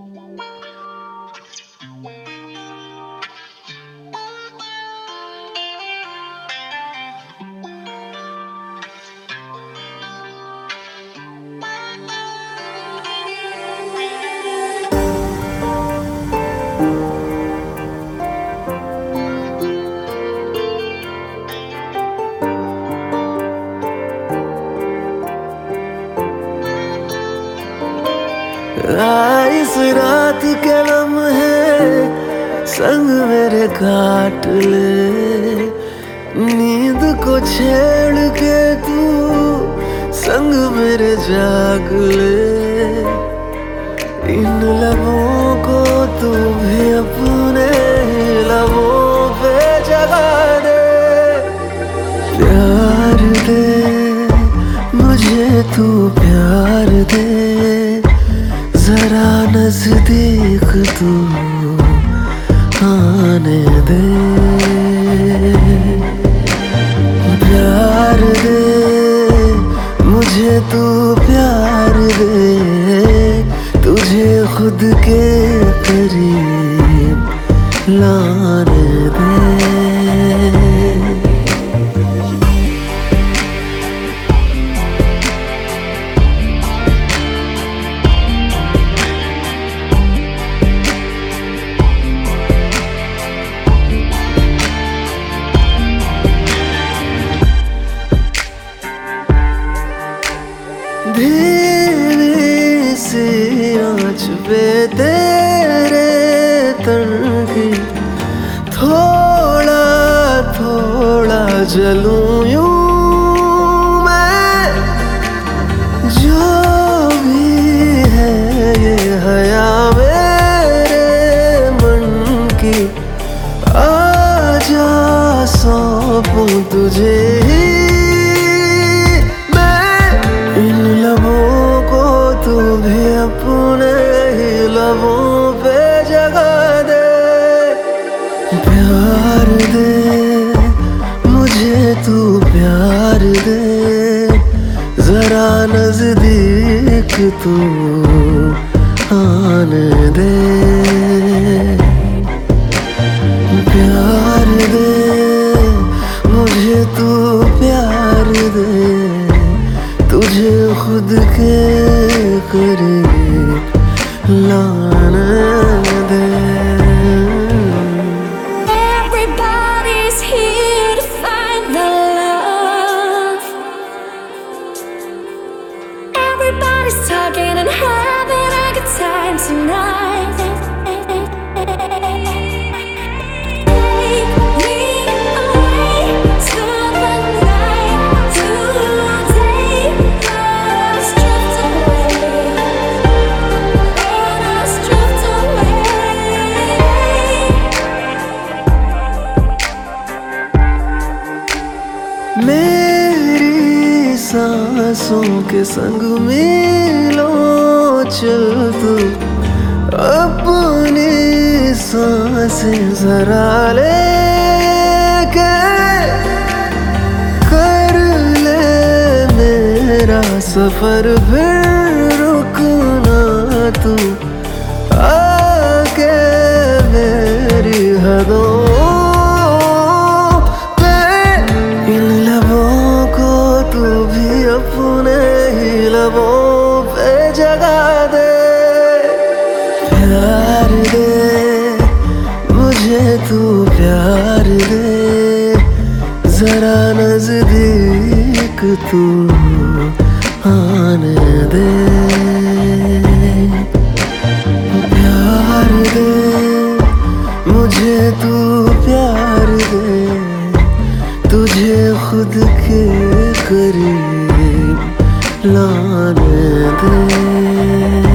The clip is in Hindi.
Thank you. इस रात के लम्हे संग मेरे काट ले। नींद को छेड़ के तू संग मेरे जाग ले। इन लबों को तू भी अपने लबों पे जगा दे। प्यार दे, मुझे तू प्यार दे। जरा नज़दीक तू आने दे। प्यार दे, मुझे तू प्यार दे। तुझे खुद के करीब लाने दे। तेरे तन की थोड़ा थोड़ा जलूं यूँ मैं। जो भी है ये हया मेरे मन की आजा सौंपूं तुझे। तू आने दे। प्यार दे मुझे तू प्यार दे। तुझे खुद के करीब लाने Everybody's talking and having a good time tonight. सांसों के संग मिलो, चल तू अपनी साँसें जरा ले के कर ले मेरा सफ़र, फिर रुकना तू। लबों पे जगा दे, प्यार दे, मुझे तू प्यार दे, जरा नज़दीक तू आने दे। प्यार दे, मुझे तू प्यार दे, तुझे खुद के करीब लाने दे